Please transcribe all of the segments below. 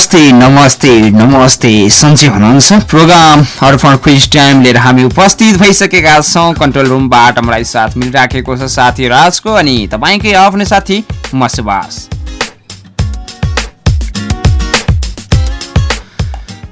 नमस्ते नमस्ते नमस्ते सन्चै हुनुहुन्छ। प्रोग्राम अर्पण क्विज टाइम लिएर हामी उपस्थित भइसकेका छौँ। कन्ट्रोल रुमबाट मलाई साथ मिलिराखेको छ साथी राजको अनि तपाईँकै आफ्नो साथी म सुभाष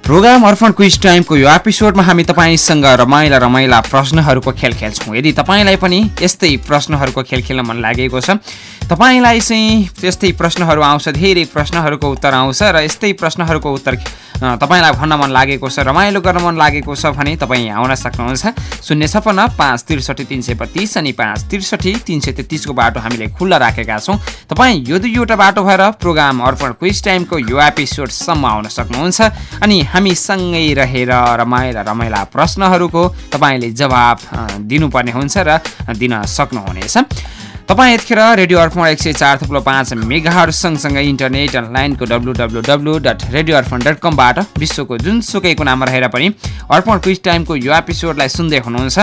प्रोग्राम अर्पण क्विज टाइमको यो एपिसोडमा हामी तपाईँसँग रमाइला रमाइला प्रश्नहरूको खेल खेल्छौँ। यदि तपाईँलाई पनि यस्तै प्रश्नहरूको खेल खेल्न मन लागेको छ तपाईँलाई चाहिँ यस्तै प्रश्नहरू आउँछ धेरै प्रश्नहरूको उत्तर आउँछ र यस्तै प्रश्नहरूको उत्तर तपाईँलाई भन्न मन लागेको छ रमाइलो गर्न मन लागेको छ भने तपाईँ आउन सक्नुहुन्छ। शून्य छपन्न पाँच त्रिसठी तिन सय बत्तिस अनि पाँच त्रिसठी तिन सय तेत्तिसको बाटो हामीले खुल्ला राखेका छौँ। तपाईँ यो दुईवटा बाटो भएर प्रोग्राम अर्पण क्विज टाइमको यो एपिसोडसम्म आउन सक्नुहुन्छ। अनि हामी सँगै रहेर रमाइला रमाइला प्रश्नहरूको तपाईँले जवाब दिनुपर्ने हुन्छ र दिन सक्नुहुनेछ। तपाईँ यतिखेर रेडियो अर्पण एक सय चार थुप्रो पाँच मेगाहरू सँगसँगै इन्टरनेट अनलाइनको W W W dot radio Arpan dot कमबाट विश्वको जुनसुकै कुनामा रहेर पनि अर्पण क्विज टाइमको यो एपिसोडलाई सुन्दै हुनुहुन्छ।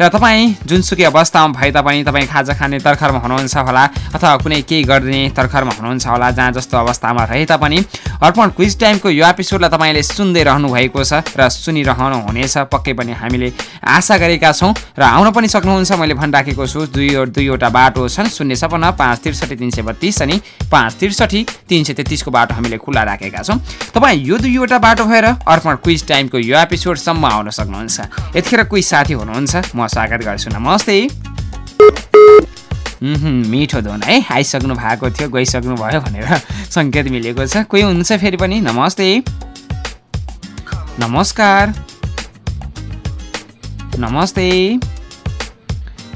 र तपाईँ जुनसुकै अवस्थामा भए तापनि तपाईँ खाजा खाने तर्खरमा हुनुहुन्छ होला अथवा कुनै केही गर्ने तर्खरमा हुनुहुन्छ होला जहाँ जस्तो अवस्थामा रहे तापनि अर्पण क्विज टाइमको यो एपिसोडलाई तपाईँले सुन्दै रहनु भएको छ र सुनिरहनु हुनेछ पक्कै पनि हामीले आशा गरेका छौँ। र आउन पनि सक्नुहुन्छ मैले भनिराखेको छु दुई दुईवटा बाटो छन्। शून्य सपन्न पाँच त्रिसठी तिन सय बत्तिस अनि पाँच त्रिसठी तिन सय तेत्तिसको बाटो हामीले खुल्ला राखेका छौँ। तपाईँ यो दुईवटा बाटो भएर अर्पण क्विज टाइमको यो एपिसोडसम्म आउन सक्नुहुन्छ। यतिखेर कोही साथी हुनुहुन्छ म स्वागत गर्छु। नमस्ते। मिठो धुन है? आइसक्नु भएको थियो गइसक्नु भयो भनेर सङ्केत मिलेको छ। कोही हुन्छ फेरि पनि? नमस्ते। नमस्कार। नमस्ते।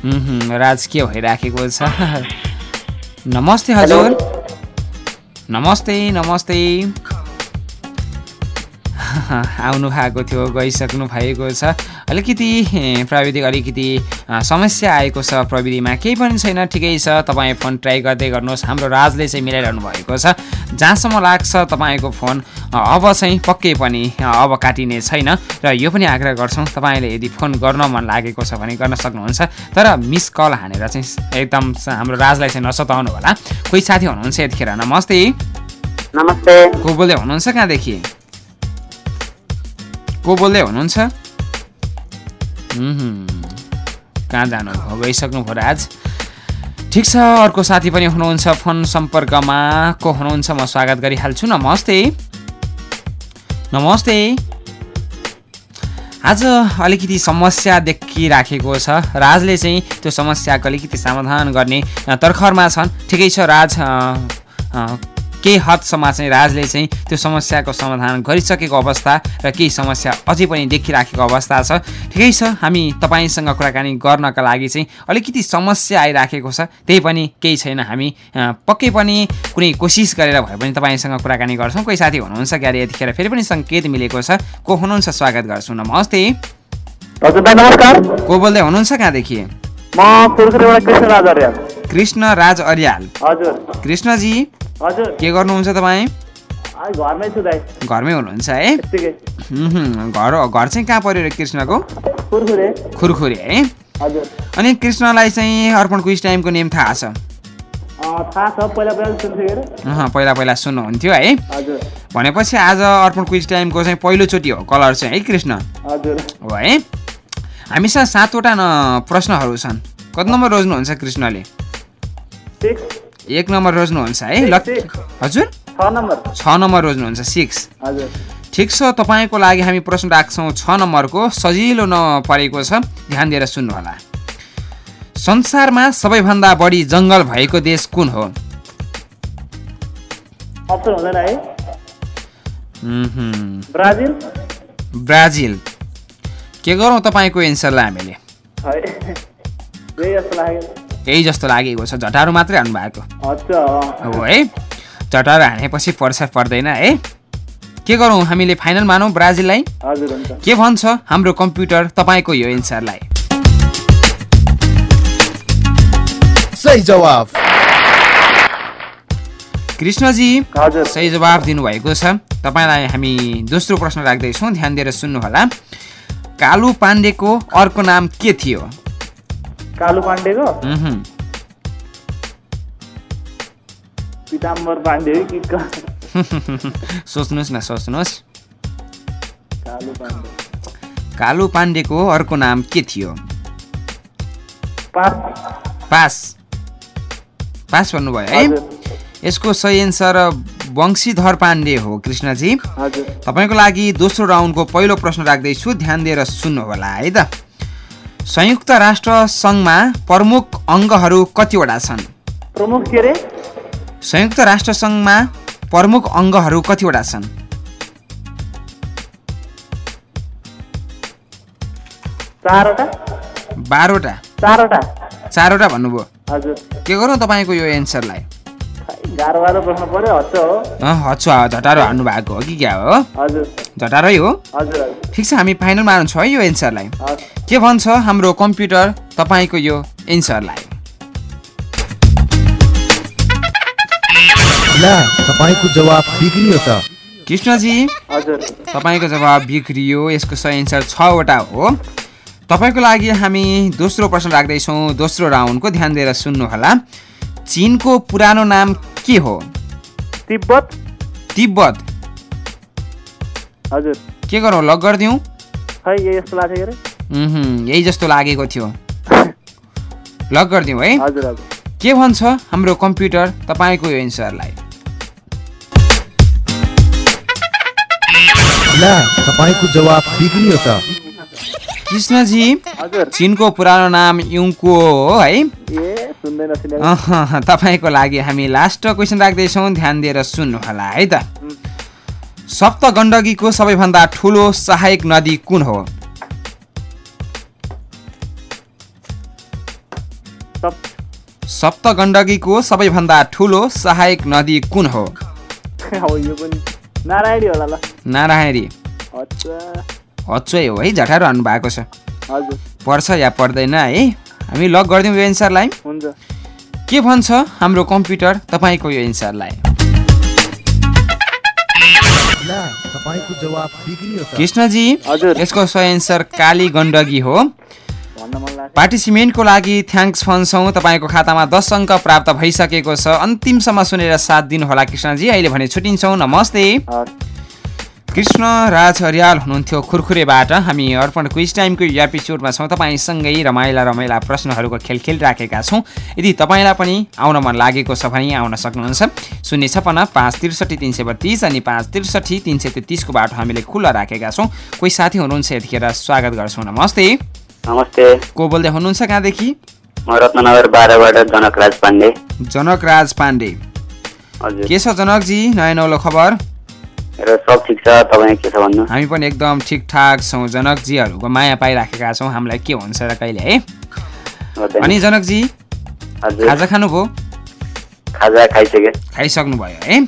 राज के भइराखेको छ। नमस्ते हजुर। नमस्ते नमस्ते। आउनु भएको थियो गइसक्नु भएको छ। अलिकति प्रविधिक अलिकति समस्या आएको छ प्रविधिमा केही पनि छैन ठिकै छ। तपाईँ फोन ट्राई गर्दै गर्नुहोस्। हाम्रो राजले चाहिँ मिलाइरहनु भएको छ। जहाँसम्म लाग्छ तपाईँको फोन अब चाहिँ पक्कै पनि अब काटिने छैन। र यो पनि आग्रह गर्छौँ तपाईँले यदि फोन गर्न मन लागेको छ भने गर्न सक्नुहुन्छ। तर मिस कल हानेर चाहिँ एकदम हाम्रो राजलाई चाहिँ नसताउनु होला। कोही साथी हुनुहुन्छ यतिखेर? नमस्ते। नमस्ते। को बोल्दै हुनुहुन्छ कहाँदेखि? को बोल्दै हुनुहुन्छ? कहाँ जानु? भयो गइसक्नु भयो आज ठिक छ अर्को साथी पनि हुनुहुन्छ फोन सम्पर्कमा। को हुनुहुन्छ? म स्वागत गरिहाल्छु। नमस्ते। नमस्ते। आज अलिकति समस्या देखिराखेको छ। राजले चाहिँ त्यो समस्याको अलिकति समाधान गर्ने तर्खरमा छन्। ठिकै छ राज। केही हदसम्म चाहिँ राजले चाहिँ त्यो समस्याको समाधान गरिसकेको अवस्था र केही समस्या अझै पनि देखिराखेको अवस्था छ। ठिकै छ हामी तपाईँसँग कुराकानी गर्नका लागि चाहिँ अलिकति समस्या आइराखेको छ। त्यही पनि केही छैन हामी पक्कै पनि कुनै कोसिस गरेर भए पनि तपाईँसँग कुराकानी गर्छौँ। कोही साथी हुनुहुन्छ क्यारे यतिखेर फेरि पनि सङ्केत मिलेको छ। को हुनुहुन्छ स्वागत गर्छु नमस्ते। नमस्कार। को बोल्दै हुनुहुन्छ कहाँदेखि? म कृष्ण राज अर्याल। हजुर। कृष्णजी। हजुर। के गर्नुहुन्छ तपाईँ? घरमै छु दाइ। घरमै हुनुहुन्छ है? घर घर चाहिँ कहाँ पऱ्यो कृष्णको? खुरखुरे। है? हजुर। अनि कृष्णलाई चाहिँ अर्पण क्विज टाइमको नेम थाहा छ? पहिला पहिला सुन्नुहुन्थ्यो है? भनेपछि आज अर्पण क्विज टाइमको चाहिँ पहिलोचोटि हो कलर चाहिँ है कृष्ण? हजुर। हो है? हामीसँग सातवटा प्रश्नहरू छन्। कति नम्बर रोज्नुहुन्छ कृष्णले? एक नम्बर रोज्नुहुन्छ है? ल. हजुर? छ नम्बर। रोज्नुहुन्छ सिक्स। हजुर। ठिक छ तपाईँको लागि हामी प्रश्न राख्छौँ छ नम्बरको। सजिलो नपरेको छ ध्यान दिएर सुन्नुहोला। संसारमा सबैभन्दा बढी जङ्गल भएको देश कुन हो? ब्राजिल। ब्राजिल। के गरौँ तपाईँको एन्सरलाई हामीले? है यही जस्तो लागेको छ। झटारो मात्रै हान्नु भएको। अच्छा। हो है? झटारो हानेपछि पर्छ पर्दैन है? के गरौँ हामीले? फाइनल मानौँ ब्राजिललाई? हजुर हुन्छ। के भन्छ हाम्रो कम्प्युटर तपाईँको यो एन्सरलाई सही जवाब कृष्णजी हजुर। सही जवाब दिनुभएको छ। तपाईँलाई हामी दोस्रो प्रश्न राख्दैछौँ। ध्यान दिएर सुन्नुहोला। कालु पाण्डेको अर्को नाम के थियो? कालु पाण्डेको पिताम्बर पाण्डे हो कि सोच्नुहोस् न सोच्नुहोस्। कालु पाण्डे कालु पाण्डेको अर्को नाम के थियो? पास। पास। भन्नुभयो है? यसको सही एन्सर वंशीधर पाण्डे हो कृष्णजी। तपाईँको लागि दोस्रो राउन्डको पहिलो प्रश्न राख्दैछु ध्यान दिएर सुन्नुहोला है त। संयुक्त राष्ट्र सङ्घमा प्रमुख अङ्गहरू कतिवटा छन्? प्रमुख के अरे? संयुक्त राष्ट्र सङ्घमा प्रमुख अङ्गहरू कतिवटा छन्? बाह्रवटा। चारवटा। चारवटा भन्नुभयो। हजुर। के गरौँ तपाईँको यो एन्सरलाई? खै, गाह्रो गाह्रो प्रश्न पऱ्यो हच्छ हो। अँ, हच्छु झटारो हान्नु भएको हो कि क्या हो? हजुर। झटारै हो? हजुर हजुर। ठिक छ हामी फाइनल मार्छौँ है यो एन्सरलाई। के भन्छ हाम्रो कम्प्युटर तपाईँको यो एन्सरलाई? ला तपाईँको जवाब बिग्रियो त। कृष्णजी हजुर। तपाईँको जवाब बिग्रियो यसको सही एन्सर छवटा हो। तपाईँको लागि हामी दोस्रो प्रश्न राख्दैछौँ दोस्रो राउन्डको ध्यान दिएर सुन्नुहोला। चिनको पुरानो नाम के हो? तिब्बत। तिब्बत। हजुर। के गरौँ लग गरिदिउँ। यही जस्तो लागेको थियो लग गरिदिउँ है। हजुर हजुर। के भन्छ हाम्रो कम्प्युटर तपाईँको यो एन्सरलाई ला तपाईँको जवाब बिग्रियो त। कृष्णजी चिनको पुरानो नाम युङको हो है? ए सुन्दैन तपाईँको लागि हामी लास्ट क्वेसन राख्दैछौँ। ध्यान दिएर सुन्नुहोला है त? सप्त गण्डकीको सबैभन्दा ठुलो सहायक नदी कुन हो? सप्त। गण्डकीको सबैभन्दा ठुलो सहायक नदी कुन हो? नारायणी होला ल। नारायणी। हो है झटारो हान्नु भएको छ पर्छ या पर्दैन है? हामी लक गरिदिउँ यो एन्सरलाई। हुन्छ। के भन्छ हाम्रो कम्प्युटर तपाईँको यो एन्सरलाई? ला तपाईँको जवाब बिग्रियो त। कृष्णजी हजुर। यसको सही एन्सर काली गण्डकी हो। पार्टिसिपेन्टको लागि थ्याङ्क्स भन्छौँ। तपाईँको खातामा दस अङ्क प्राप्त भइसकेको छ। अन्तिमसम्म सुनेर साथ दिनुहोला कृष्णजी। अहिले भने छुट्टिन्छौँ नमस्ते। कृष्ण राज हरियाल हुनुहुन्थ्यो खुरखुरेबाट। हामी अर्पण क्विज टाइमको यो एपिसोडमा छौँ। तपाईँसँगै रमाइला रमाइला प्रश्नहरूको खेल खेलिराखेका छौँ। यदि तपाईँलाई पनि आउन मन लागेको छ भने आउन सक्नुहुन्छ। शून्य छपन्न पाँच त्रिसठी तिन सय बत्तिस अनि पाँच त्रिसठी तिन सय तेत्तिसको बाटो हामीले खुल्ला राखेका छौँ। कोही साथी हुनुहुन्छ यतिखेर स्वागत गर्छौँ। नमस्ते। नमस्ते। को बोल्दै हुनुहुन्छ कहाँदेखि? म रत्ननगर बाह्रबाट जनकराज पाण्डे। जनक राज पाण्डे के छ जनकजी? नयाँ नौलो खबर। मेरो सब ठिक छ तपाईँ के छ भन्नु? हामी पनि एकदम ठिकठाक छौँ जनकजीहरूको माया पाइराखेका छौँ। हामीलाई के हुन्छ र कहिले है। अनि जनकजी खाजा खानुभयो? खाजा खाइसके। खाइसक्नु भयो है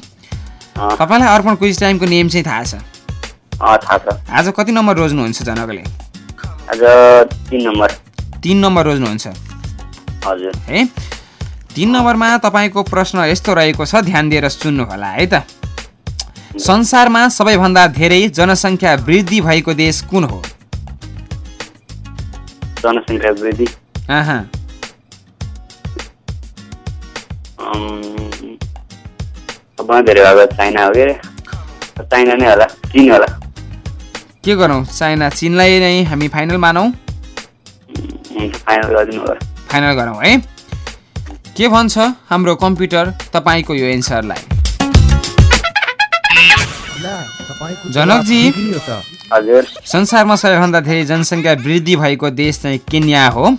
तपाईँलाई अर्पण क्विज टाइमको नेम चाहिँ थाहा छ? अँ, थाहा छ। आज कति नम्बर रोज्नुहुन्छ जनकले? आज तिन नम्बर। तिन नम्बर रोज्नुहुन्छ। हजुर। है? तिन नम्बरमा तपाईँको प्रश्न यस्तो रहेको छ ध्यान दिएर सुन्नु होला है त। संसारमा सबैभन्दा धेरै जनसङ्ख्या वृद्धि भएको देश कुन हो? जनसङ्ख्या वृद्धि? आहा, अम्, सबभन्दा धेरै भएको चाइना हो कि? चाइना नै होला चिन होला। के गरौँ? चाइना चिनलाई नै हामी फाइनल मानौँ? फाइनल गरिदिनु होला। फाइनल गरौँ है। के भन्छ हाम्रो कम्प्युटर तपाईँको यो एन्सरलाई? जनकजी। संसारमा सबैभन्दा धेरै जनसङ्ख्या वृद्धि भएको देश चाहिँ केन्या हो।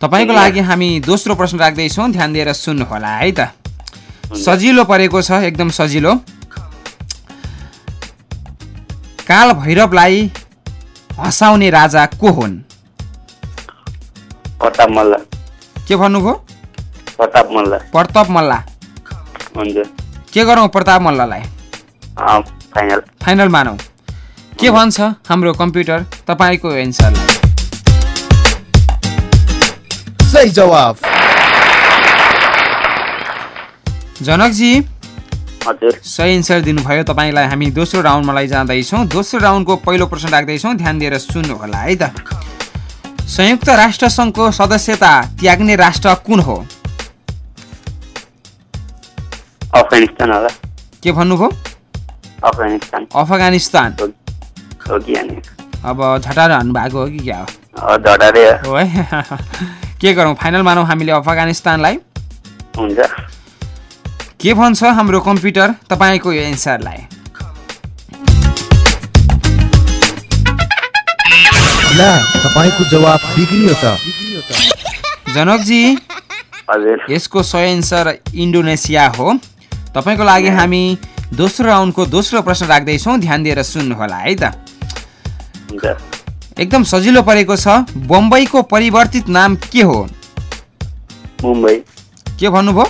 तपाईँको। लागि हामी दोस्रो प्रश्न राख्दैछौँ ध्यान दिएर सुन्नुहोला है त। सजिलो परेको छ एकदम सजिलो। काल भैरवलाई हँसाउने राजा को हुन्? प्रताप मल्ल। के भन्नुभयो? प्रताप मल्ल। प्रताप मल्ल। हुन्छ। के गरौँ प्रताप मल्ललाई? अँ, फाइनल फाइनल मानौ। के भन्छ हाम्रो कम्प्युटर? तपाईँको एन्सरलाई। सही जवाफ। जनकजी हजुर। सही एन्सर दिनुभयो। तपाईँलाई हामी दोस्रो राउन्डमा लैजाँदैछौँ। दोस्रो राउन्डको पहिलो प्रश्न राख्दैछौँ। ध्यान दिएर सुन्नु होला है त। संयुक्त राष्ट्र सङ्घको सदस्यता त्याग्ने राष्ट्र कुन हो? अफगानिस्तान होला। के भन्नुभयो? अफगानिस्तान। अफगानिस्तान? हो हो कि अनि अब झटार हान्नु भएको हो कि क्या हो? हो। है के गरौँ? फाइनल मानौँ हामीले अफगानिस्तानलाई? हुन्छ। के भन्छ हाम्रो कम्प्युटर तपाईँको यो एन्सरलाई? ला तपाईँको जवाफ बिग्रियो त। जनकजी हजुर। यसको सही एन्सर इन्डोनेसिया हो। तपाईँको लागि हामी दोस्रो राउन्डको दोस्रो प्रश्न राख्दैछौँ। ध्यान दिएर सुन्नुहोला है त। एकदम सजिलो परेको छ। बम्बईको परिवर्तित नाम के हो? मुम्बई। के भन्नुभयो?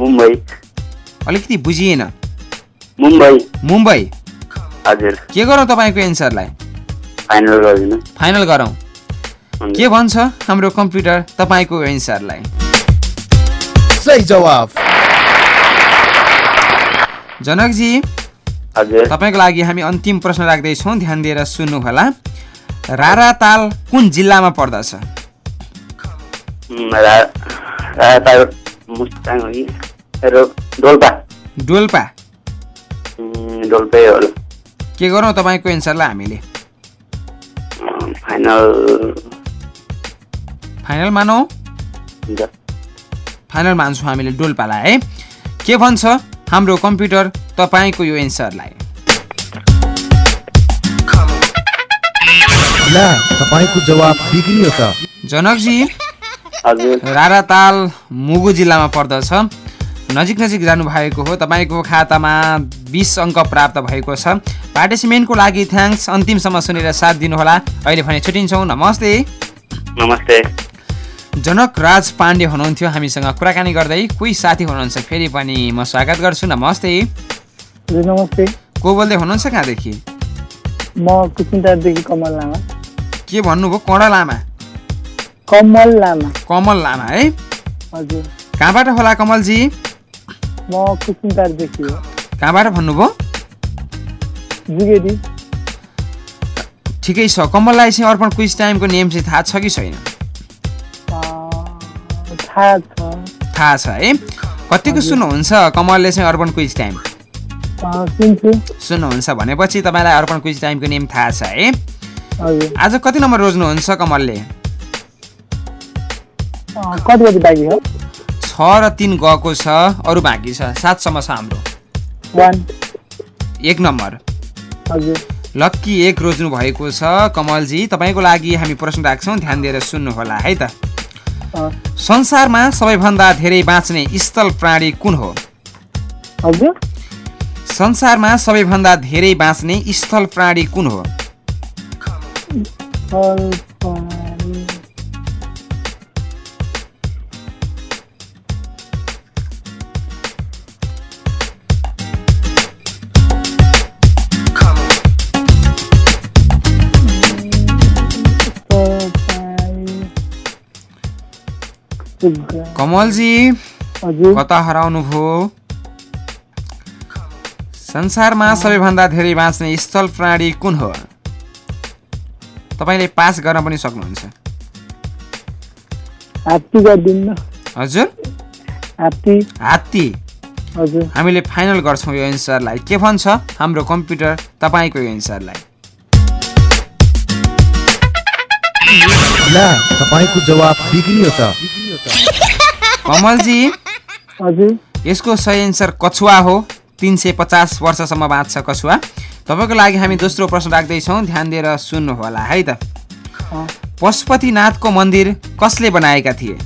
मुम्बई। अलिकति बुझिएन। मुम्बई। मुम्बई। हजुर। के गरौँ तपाईँको एन्सरलाई? फाइनल गरौँ। के भन्छ हाम्रो कम्प्युटर? तपाईँको एन्सरलाई। सही जवाफ। जनकजी हजुर। तपाईँको लागि हामी अन्तिम प्रश्न राख्दैछौँ। ध्यान दिएर सुन्नुहोला। रारा ताल कुन जिल्लामा पर्दछ? डोल्पा। के गरौँ तपाईँको एन्सरलाई हामीले? फाइनल। फाइनल मानौ? फाइनल मान्छौँ हामीले डोल्पालाई है। के भन्छ? हाम्रो कम्प्युटर तपाईँको यो एन्सरलाई। ला तपाईँको जवाफ बिग्रियो त। जनकजी हजुर। राराताल मुगु जिल्लामा पर्दछ। नजिक नजिक जानुभएको हो तपाईँको खातामा बिस अङ्क प्राप्त भएको छ। पार्टिसिपेन्टको लागि थ्याङ्क्स अन्तिमसम्म सुनेर साथ दिनुहोला। अहिले भने छुट्टिन्छौँ नमस्ते। नमस्ते। जनक राज पाण्डे हुनुहुन्थ्यो हामीसँग कुराकानी गर्दै। कोही साथी हुनुहुन्छ? फेरि पनि म स्वागत गर्छु। नमस्ते। नमस्ते। को बोल्दै हुनुहुन्छ कहाँदेखि? म कमल लामा। के भन्नुभयो? कर्ण लामा? कमल लामा। कमल लामा है? हजुर। कहाँबाट होला कमलजी? म कहाँबाट भन्नुभयो? जुगेडी ठिकै छ। कमललाई चाहिँ अर्पण क्विज टाइमको नियम चाहिँ थाहा छ कि छैन? थाहा छ। थाहा छ है? कतिको सुन्नुहुन्छ कमलले चाहिँ अर्पण क्विज टाइम? सुन्नुहुन्छ भनेपछि तपाईँलाई अर्पण क्विज टाइमको नियम थाहा छ है? आज कति नम्बर रोज्नुहुन्छ कमलले? छ? र तिन गएको छ अरू बाँकी छ। सातसम्म छ हाम्रो। एक नम्बर। हजुर। लक्की एक रोज्नु भएको छ। कमलजी तपाईँको लागि हामी प्रश्न राख्छौँ। ध्यान दिएर सुन्नुहोला है त? संसारमा सबैभन्दा धेरै बाँच्ने स्थल प्राणी कुन हो? हजुर। संसारमा सबैभन्दा धेरै बाँच्ने स्थल प्राणी कुन हो? कमलजी कता हराउनु भयो संसारमा सबैभन्दा धेरै बाँच्ने स्थल प्राणी कुन हो? तपाईँले पास गर्न पनि सक्नुहुन्छ। हात्ती गरिदिनु न। हजुर। हात्ती। हात्ती। हजुर। हामीले फाइनल गर्छौँ यो एन्सरलाई। के भन्छ? हाम्रो कम्प्युटर तपाईँको यो एन्सरलाई। ला तपाईँको जवाफ बिग्रियो त। कमलजी। हजुर। यसको सही एन्सर कछुवा हो। तिन सय पचास वर्षसम्म बाँच्छ कछुवा। तपाईँको लागि हामी दोस्रो प्रश्न राख्दैछौँ। ध्यान दिएर सुन्नुहोला है त। अँ, पशुपतिनाथको मन्दिर कसले बनाएका थिए?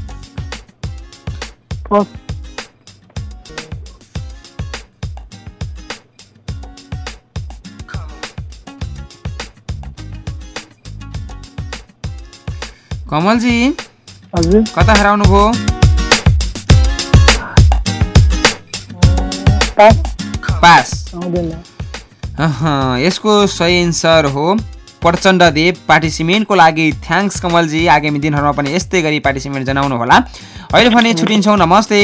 कमलजी। हजुर। कता हराउनु भयो? पास। यसको सही एन्सर हो प्रचण्ड देव पार्टिसिपेन्टको लागि थ्याङ्क्स कमलजी आगामी दिनहरूमा पनि यस्तै गरी पार्टिसिपेन्ट जनाउनु होला। अहिले भने छुट्टिन्छौँ नमस्ते।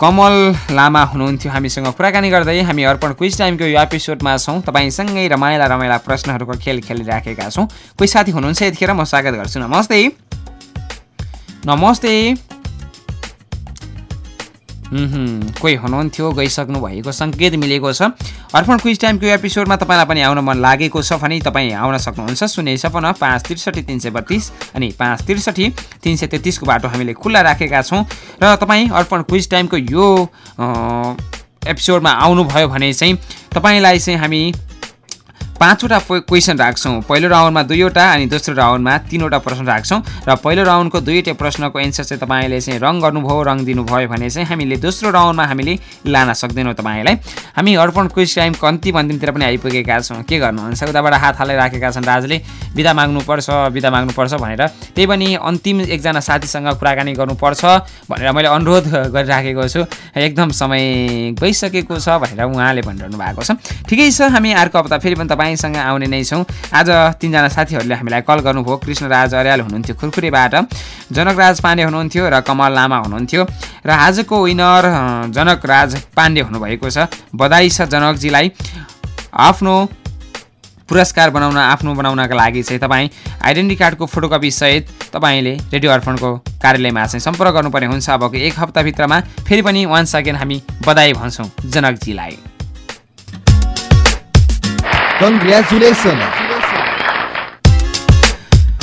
कमल लामा हुनुहुन्थ्यो हामीसँग कुराकानी गर्दै। हामी अर्पण क्विज टाइमको यो एपिसोडमा छौँ। तपाईँसँगै रमाइला रमाइला प्रश्नहरूको खेल खेलिराखेका छौँ। कोही साथी हुनुहुन्छ यतिखेर म स्वागत गर्छु। नमस्ते। नमस्ते। कोही हुनुहुन्थ्यो गइसक्नु भएको सङ्केत मिलेको छ। अर्पण क्विज टाइमको एपिसोडमा तपाईँलाई पनि आउन मन लागेको छ भने तपाईँ आउन सक्नुहुन्छ। शून्य छपन्न पाँच त्रिसठी तिन सय बत्तिस अनि पाँच त्रिसठी तिन सय तेत्तिसको बाटो हामीले खुल्ला राखेका छौँ। र तपाईँ अर्पण क्विज टाइमको यो एपिसोडमा आउनुभयो भने चाहिँ तपाईँलाई चाहिँ हामी पाँचवटा क्वेसन राख्छौँ। पहिलो राउन्डमा दुईवटा अनि दोस्रो राउन्डमा तिनवटा प्रश्न राख्छौँ। र पहिलो राउन्डको दुईवटै प्रश्नको एन्सर चाहिँ तपाईँले चाहिँ रङ गर्नुभयो रङ दिनुभयो भने चाहिँ हामीले दोस्रो राउन्डमा हामीले लान सक्दैनौँ तपाईँलाई। हामी अर्पण क्विज टाइमको अन्तिम अन्तिमतिर पनि आइपुगेका छौँ। के गर्नुहुन्छ? उताबाट हात हालेर राखेका छन् राजले बिदा माग्नुपर्छ बिदा माग्नुपर्छ भनेर। त्यही पनि अन्तिम एकजना साथीसँग कुराकानी गर्नुपर्छ भनेर मैले अनुरोध गरिराखेको छु। एकदम समय गइसकेको छ भनेर उहाँले भनिरहनु भएको छ। ठिकै छ हामी अर्को हप्ता फेरि पनि तपाईँसँग आउने नै छौँ। आज तिनजना साथीहरूले हामीलाई कल गर्नुभयो। कृष्णराज अर्याल हुनुहुन्थ्यो खुरखुरेबाट। जनकराज पाण्डे हुनुहुन्थ्यो र कमल लामा हुनुहुन्थ्यो। र आजको विनर जनकराज पाण्डे हुनुभएको छ। बधाई छ जनकजीलाई। आफ्नो पुरस्कार बनाउन आफ्नो बनाउनका लागि चाहिँ तपाईँ आइडेन्टिटी कार्डको फोटोकपी सहित तपाईँले रेडियो अर्पणको कार्यालयमा चाहिँ सम्पर्क गर्नुपर्ने हुन्छ। अबको एक हप्ताभित्रमा फेरि पनि वान सेकेन्ड हामी बधाई भन्छौँ जनकजीलाई। con Real Sur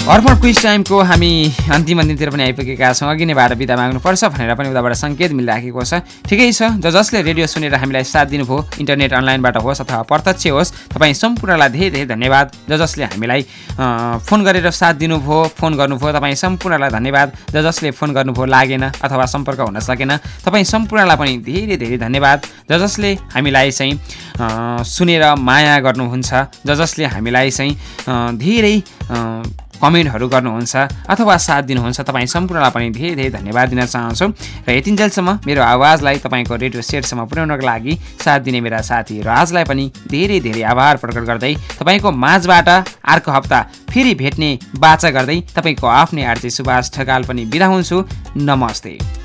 Arpan quiz टाइमको हामी अन्तिम अन्तिमतिर पनि आइपुगेका छौँ। अघि नैबाट बिदा माग्नुपर्छ भनेर पनि उताबाट सङ्केत मिलिराखेको छ। ठिकै छ ज जसले रेडियो सुनेर हामीलाई साथ दिनुभयो इन्टरनेट अनलाइनबाट होस् अथवा प्रत्यक्ष होस् तपाईँ सम्पूर्णलाई धेरै धेरै धन्यवाद। ज जसले हामीलाई फोन गरेर साथ दिनुभयो फोन गर्नुभयो तपाईँ सम्पूर्णलाई धन्यवाद। ज जसले फोन गर्नुभयो लागेन अथवा सम्पर्क हुन सकेन तपाईँ सम्पूर्णलाई पनि धेरै धेरै धन्यवाद। ज जसले हामीलाई चाहिँ सुनेर माया गर्नुहुन्छ ज जसले हामीलाई चाहिँ धेरै कमेन्टहरू गर्नुहुन्छ अथवा साथ दिनुहुन्छ तपाईँ सम्पूर्णलाई पनि धेरै धेरै धन्यवाद दिन चाहन्छु। र यतिन्जेलसम्म मेरो आवाजलाई तपाईँको रेडियो सेटसम्म पुर्याउनको लागि साथ दिने मेरा साथी राजलाई पनि धेरै धेरै आभार प्रकट गर्दै तपाईँको माझबाट अर्को हप्ता फेरि भेट्ने बाचा गर्दै तपाईँको आफ्नै आर्चे सुभाष ठकाल पनि बिदा हुन्छु। नमस्ते।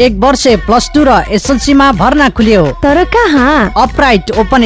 एक वर्ष प्लस टू र एसएलसीमा भर्ना खुल्यो। तर कहाँ? Upright open